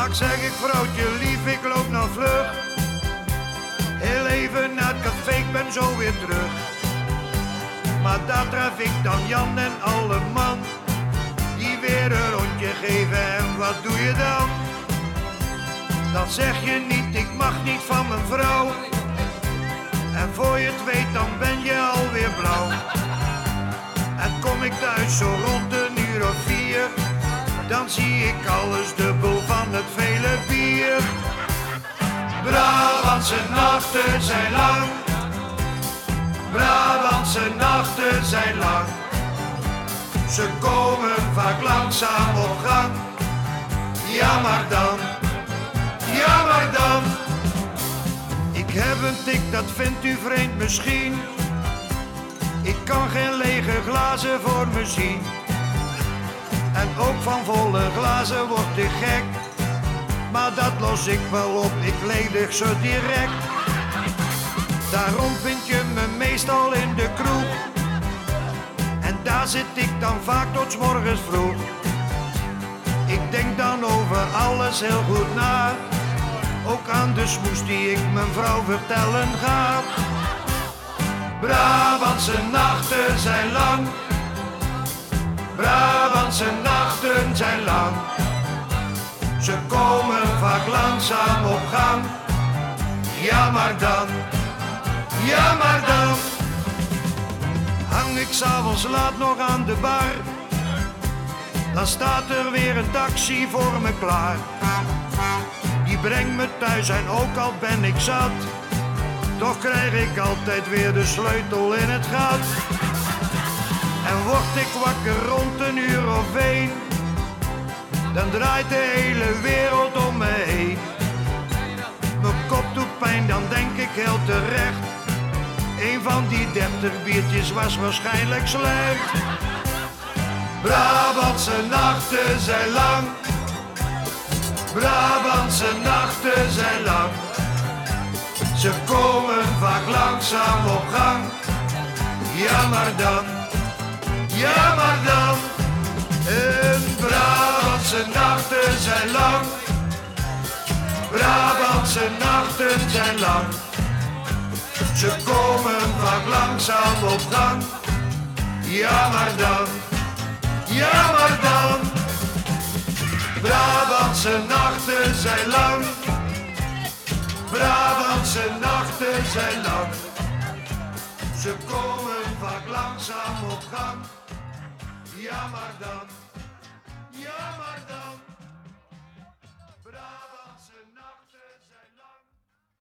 Vaak zeg ik vrouwtje lief, ik loop nou vlug. Heel even naar het café, ik ben zo weer terug. Maar daar tref ik dan Jan en alle man. Die weer een rondje geven en wat doe je dan? Dan zeg je niet, ik mag niet van mijn vrouw. En voor je het weet, dan ben je alweer blauw. En kom ik thuis zo rond zie ik alles dubbel van het vele bier. Brabantse nachten zijn lang, Brabantse nachten zijn lang. Ze komen vaak langzaam op gang. Ja, maar dan, ja, maar dan. Ik heb een tik, dat vindt u vreemd misschien. Ik kan geen lege glazen voor me zien. En ook van volle glazen word ik gek. Maar dat los ik wel op, ik ledig ze direct. Daarom vind je me meestal in de kroeg. En daar zit ik dan vaak tot morgens vroeg. Ik denk dan over alles heel goed na. Ook aan de smoes die ik mijn vrouw vertellen ga. Brabantse nachten zijn lang. Brabantse nachten zijn lang. Ze komen vaak langzaam op gang. Ja, maar dan, ja, maar dan. Hang ik s'avonds laat nog aan de bar. Dan staat er weer een taxi voor me klaar. Die brengt me thuis en ook al ben ik zat. Toch krijg ik altijd weer de sleutel in het gat. En word ik wakker rond Dan draait de hele wereld om me heen. Mijn kop doet pijn, dan denk ik heel terecht. Een van die dertig biertjes was waarschijnlijk slecht. Brabantse nachten zijn lang. Brabantse nachten zijn lang. Ze komen vaak langzaam op gang. Ja, dan, ja, maar dan. Zijn lang. Brabantse nachten zijn lang. Ze komen vaak langzaam op gang. Ja, maar dan, ja, maar dan. Brabantse nachten zijn lang. Brabantse nachten zijn lang. Ze komen vaak langzaam op gang. Ja, maar dan.